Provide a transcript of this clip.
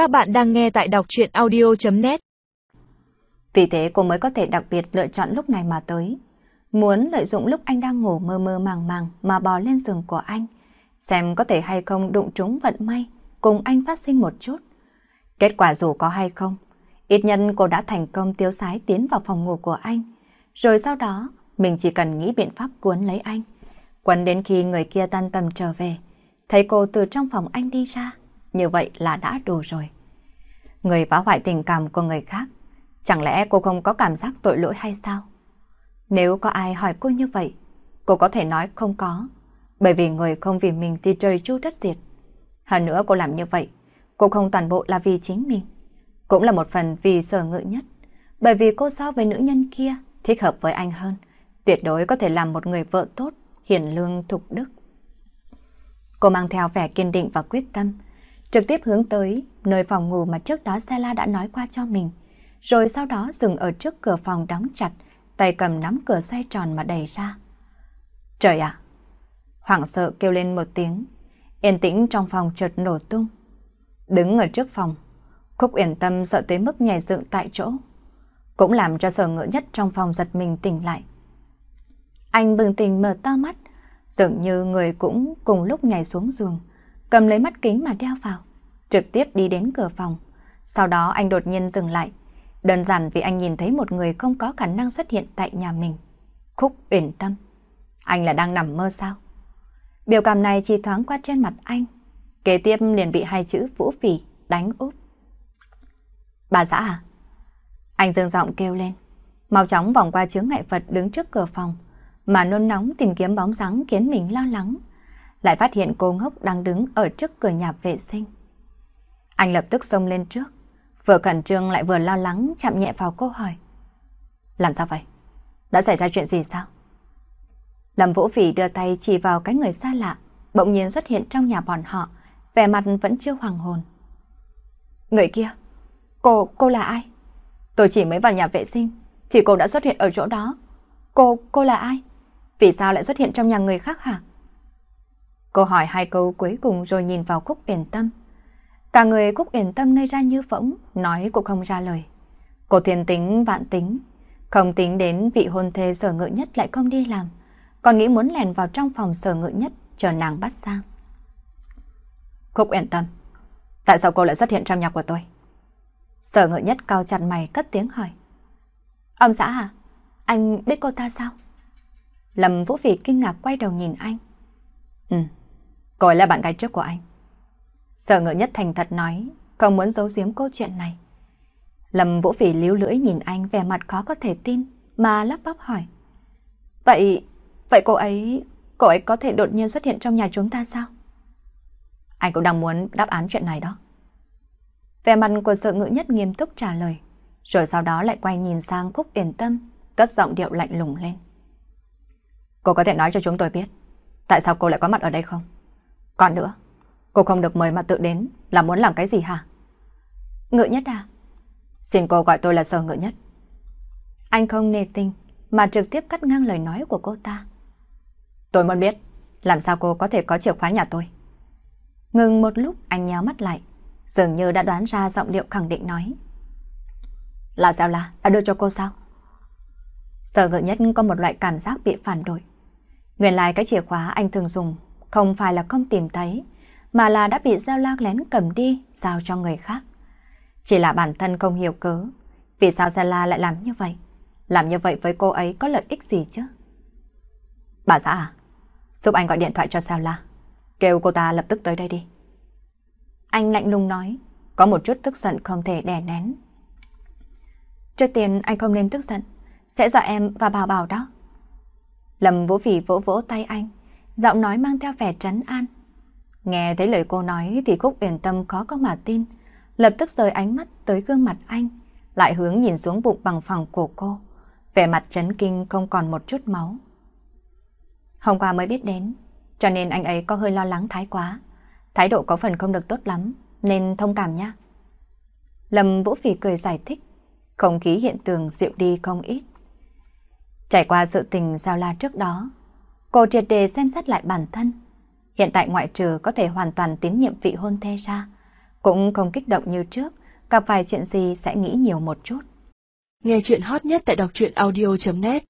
Các bạn đang nghe tại đọc chuyện audio.net Vì thế cô mới có thể đặc biệt lựa chọn lúc này mà tới. Muốn lợi dụng lúc anh đang ngủ mơ mơ màng màng mà bò lên giường của anh. Xem có thể hay không đụng trúng vận may, cùng anh phát sinh một chút. Kết quả dù có hay không, ít nhân cô đã thành công tiêu sái tiến vào phòng ngủ của anh. Rồi sau đó, mình chỉ cần nghĩ biện pháp cuốn lấy anh. Quấn đến khi người kia tan tầm trở về, thấy cô từ trong phòng anh đi ra, như vậy là đã đủ rồi. Người phá hoại tình cảm của người khác, chẳng lẽ cô không có cảm giác tội lỗi hay sao? Nếu có ai hỏi cô như vậy, cô có thể nói không có, bởi vì người không vì mình thì trời chu đất diệt. Hơn nữa cô làm như vậy, cô không toàn bộ là vì chính mình, cũng là một phần vì sở ngự nhất, bởi vì cô so với nữ nhân kia thích hợp với anh hơn, tuyệt đối có thể làm một người vợ tốt, hiền lương thục đức. Cô mang theo vẻ kiên định và quyết tâm, trực tiếp hướng tới nơi phòng ngủ mà trước đó Sela đã nói qua cho mình, rồi sau đó dừng ở trước cửa phòng đóng chặt, tay cầm nắm cửa xoay tròn mà đẩy ra. Trời ạ! Hoảng sợ kêu lên một tiếng, yên tĩnh trong phòng chợt nổ tung. Đứng ở trước phòng, Khúc Uyển Tâm sợ tới mức nhảy dựng tại chỗ, cũng làm cho sở ngựa nhất trong phòng giật mình tỉnh lại. Anh bừng tỉnh mở to mắt, dường như người cũng cùng lúc nhảy xuống giường, cầm lấy mắt kính mà đeo vào, trực tiếp đi đến cửa phòng. Sau đó anh đột nhiên dừng lại, đơn giản vì anh nhìn thấy một người không có khả năng xuất hiện tại nhà mình. Khúc uyển tâm. Anh là đang nằm mơ sao? Biểu cảm này chỉ thoáng qua trên mặt anh. Kế tiếp liền bị hai chữ vũ phỉ đánh úp. Bà xã à? Anh dương giọng kêu lên. Mau chóng vòng qua chướng ngại Phật đứng trước cửa phòng, mà nôn nóng tìm kiếm bóng dáng khiến mình lo lắng lại phát hiện cô ngốc đang đứng ở trước cửa nhà vệ sinh. Anh lập tức xông lên trước, vừa cẩn trương lại vừa lo lắng chạm nhẹ vào cô hỏi. Làm sao vậy? Đã xảy ra chuyện gì sao? Lâm Vũ Phỉ đưa tay chỉ vào cái người xa lạ, bỗng nhiên xuất hiện trong nhà bọn họ, vẻ mặt vẫn chưa hoàng hồn. Người kia, cô, cô là ai? Tôi chỉ mới vào nhà vệ sinh, thì cô đã xuất hiện ở chỗ đó. Cô, cô là ai? Vì sao lại xuất hiện trong nhà người khác hả? Cô hỏi hai câu cuối cùng rồi nhìn vào Cúc Uyển Tâm. Cả người Cúc Uyển Tâm ngây ra như phỗng, nói cũng không ra lời. Cô thiên tính vạn tính, không tính đến vị hôn thê sở ngự nhất lại không đi làm, còn nghĩ muốn lèn vào trong phòng sở ngự nhất chờ nàng bắt sang. Cúc Uyển Tâm, tại sao cô lại xuất hiện trong nhà của tôi? Sở ngự nhất cao chặt mày cất tiếng hỏi. Ông xã à? Anh biết cô ta sao? Lâm Vũ Phỉ kinh ngạc quay đầu nhìn anh. Ừ, Cô là bạn gái trước của anh. Sở ngựa nhất thành thật nói, không muốn giấu giếm câu chuyện này. Lâm Vũ Phỉ líu lưỡi nhìn anh vẻ mặt khó có thể tin, mà lắp bắp hỏi. Vậy, vậy cô ấy, cô ấy có thể đột nhiên xuất hiện trong nhà chúng ta sao? Anh cũng đang muốn đáp án chuyện này đó. Vẻ mặt của sở ngữ nhất nghiêm túc trả lời, rồi sau đó lại quay nhìn sang Cúc Yên Tâm, cất giọng điệu lạnh lùng lên. Cô có thể nói cho chúng tôi biết, tại sao cô lại có mặt ở đây không? Còn nữa, cô không được mời mà tự đến là muốn làm cái gì hả? Ngự nhất à? Xin cô gọi tôi là sở ngự nhất. Anh không nề tình mà trực tiếp cắt ngang lời nói của cô ta. Tôi muốn biết làm sao cô có thể có chìa khóa nhà tôi. Ngừng một lúc anh nhéo mắt lại, dường như đã đoán ra giọng điệu khẳng định nói. Là sao là đã đưa cho cô sao? Sở ngự nhất có một loại cảm giác bị phản đổi. Nguyên lai cái chìa khóa anh thường dùng không phải là không tìm thấy, mà là đã bị Giao Lag lén cầm đi, giao cho người khác. Chỉ là bản thân không hiểu cớ, vì sao Gia La lại làm như vậy? Làm như vậy với cô ấy có lợi ích gì chứ? Bà xã à, giúp anh gọi điện thoại cho Giao La, kêu cô ta lập tức tới đây đi. Anh lạnh lùng nói, có một chút tức giận không thể đè nén. Trước tiên anh không nên tức giận, sẽ dọa em và bảo bảo đó. Lâm Vũ Phỉ vỗ vỗ tay anh, giọng nói mang theo vẻ trấn an. Nghe thấy lời cô nói thì Cúc Uyển Tâm khó có mà tin, lập tức rời ánh mắt tới gương mặt anh, lại hướng nhìn xuống bụng bằng phẳng của cô, vẻ mặt chấn kinh không còn một chút máu. Hôm qua mới biết đến, cho nên anh ấy có hơi lo lắng thái quá, thái độ có phần không được tốt lắm, nên thông cảm nhé. Lâm Vũ Phỉ cười giải thích, không khí hiện tượng dịu đi không ít. Trải qua sự tình giao la trước đó, cô triệt đề xem xét lại bản thân. Hiện tại ngoại trừ có thể hoàn toàn tín nhiệm vị hôn thê ra, cũng không kích động như trước, gặp vài chuyện gì sẽ nghĩ nhiều một chút. Nghe chuyện hot nhất tại đọc truyện audio.net